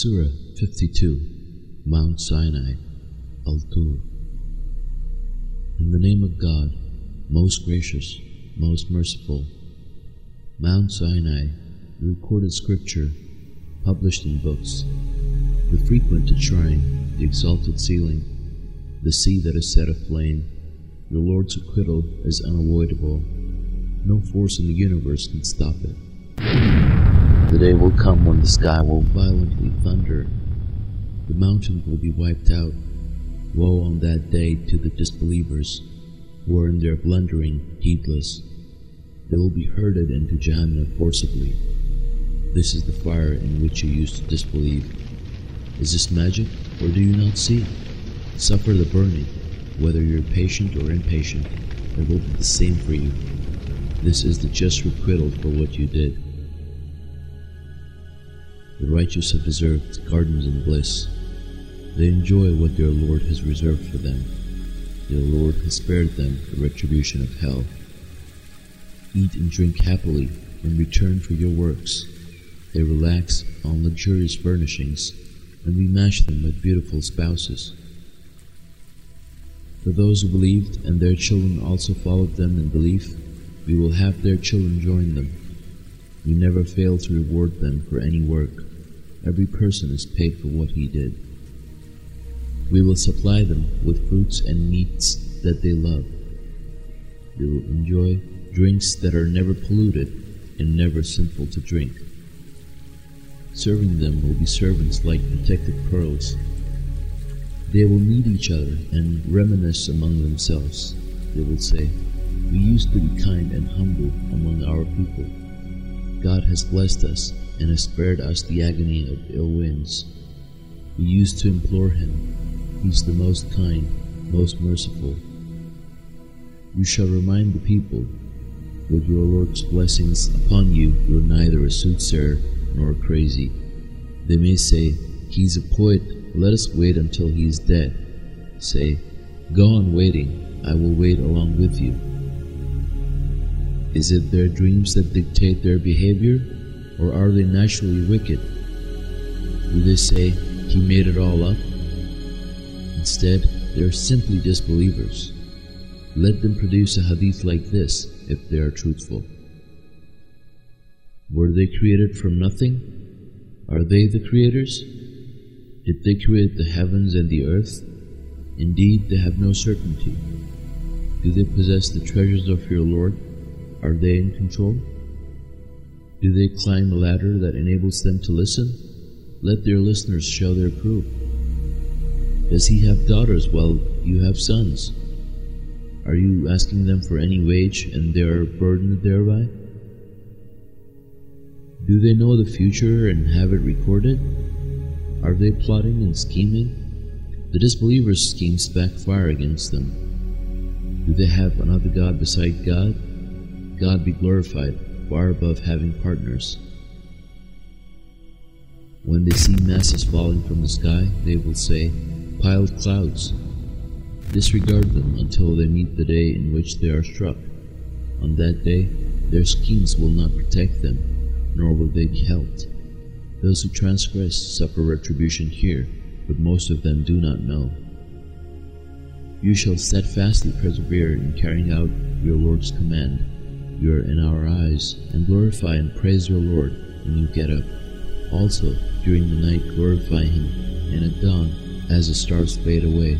Surah 52 Mount Sinai Al Tur In the name of God, most gracious, most merciful. Mount Sinai, the recorded scripture, published in books, the frequented shrine, the exalted ceiling, the sea that is set aflame, your Lord's acquittal is unavoidable. No force in the universe can stop it. The day will come when the sky will violently thunder. The mountains will be wiped out. Woe on that day to the disbelievers who are in their blundering heedless. They will be herded into Jahannam forcibly. This is the fire in which you used to disbelieve. Is this magic, or do you not see? Suffer the burning, whether you're patient or impatient, it will be the same for you. This is the just requital for what you did. The righteous have deserved gardens and bliss. They enjoy what their Lord has reserved for them. Their Lord has spared them the retribution of hell. Eat and drink happily in return for your works. They relax on luxurious furnishings, and we match them with beautiful spouses. For those who believed and their children also followed them in belief, we will have their children join them. We never fail to reward them for any work. Every person is paid for what he did. We will supply them with fruits and meats that they love. They will enjoy drinks that are never polluted and never sinful to drink. Serving them will be servants like protected pearls. They will meet each other and reminisce among themselves. They will say, We used to be kind and humble among our people. God has blessed us and has spared us the agony of ill winds. We used to implore him. He's the most kind, most merciful. You shall remind the people, with your Lord's blessings upon you, you're neither a soothsayer nor crazy. They may say, He's a poet, let us wait until he is dead. Say, Go on waiting, I will wait along with you. Is it their dreams that dictate their behavior, or are they naturally wicked? Do they say, He made it all up? Instead, they are simply disbelievers. Let them produce a hadith like this if they are truthful. Were they created from nothing? Are they the creators? Did they create the heavens and the earth? Indeed, they have no certainty. Do they possess the treasures of your Lord? Are they in control? Do they climb a ladder that enables them to listen? Let their listeners show their proof. Does he have daughters while you have sons? Are you asking them for any wage and they are burdened thereby? Do they know the future and have it recorded? Are they plotting and scheming? The disbelievers' schemes backfire against them. Do they have another God beside God? God be glorified, far above having partners. When they see masses falling from the sky, they will say, Piled clouds. Disregard them until they meet the day in which they are struck. On that day, their schemes will not protect them, nor will they be helped. Those who transgress suffer retribution here, but most of them do not know. You shall steadfastly persevere in carrying out your Lord's command. You are in our eyes, and glorify and praise your Lord when you get up. Also, during the night glorify him, and at dawn, as the stars fade away,